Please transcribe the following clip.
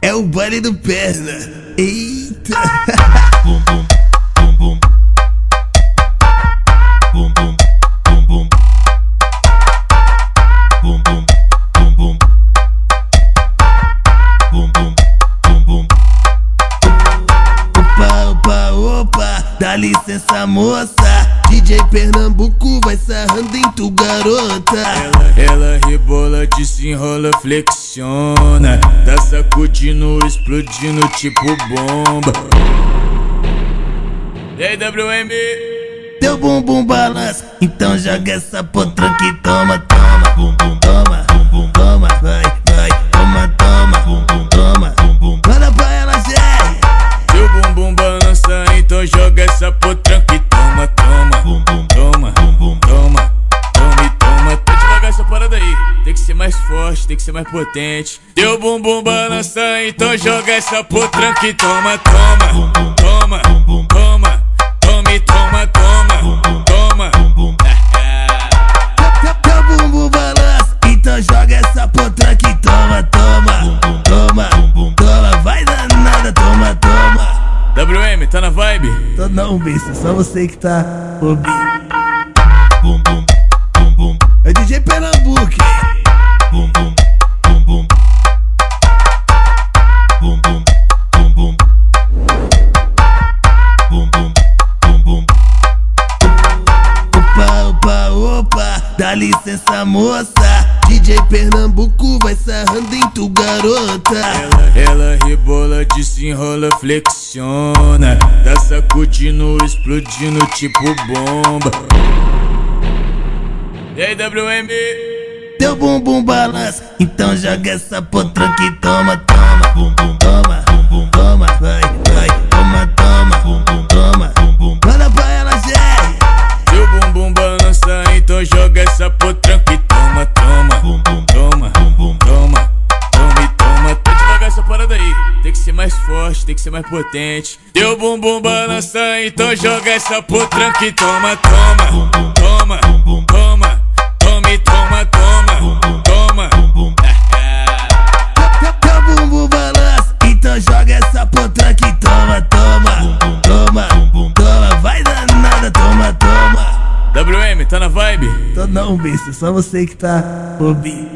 É o baile do perna. Eita. Bum bum bum bum. Bum bum bum bum. Bum bum bum bum. Bum bum bum bum. Opa, opa, opa, dá licença moça DJ Pernambuco vai sarrando em tu garota Ela, ela rebola, desenrola, flexiona Tá sacudindo, explodindo tipo bomba E aí WM? Teu bumbum balança, então joga essa potranca e toma, toma Bum bum Toma, bum bum. toma, vai, mais forte, tem que ser mais potente Teu bumbum balança, então joga essa potranca e toma, toma Toma, bum. toma, toma e toma, toma Toma Bum bum. Teu, teu bumbum balança, então joga essa potranca e toma, toma Toma, toma, vai danada, toma, toma WM, tá na vibe? Tô não, bicho, só você que tá ouvindo Bum bum bum bum. É DJ Pernambuco dá licença moça. DJ Pernambuco vai sarrando em tu garota. Ela, ela rebola, desenrola, flexiona. Tá sacudindo, explodindo tipo bomba. E aí WM? Teu bumbum balança, então joga essa potranca e toma, toma. Bum bum Toma, bum. toma, essa potranca e toma, toma. Bum bum. Toma, bum bum. toma, toma e toma. Tá devagar essa parada aí. Tem que ser mais forte, tem que ser mais potente. Teu bumbum balança, então joga essa potranca e toma, toma. Toma, bum. WM, tá na vibe? Tô não, bicho, só você que tá ouvindo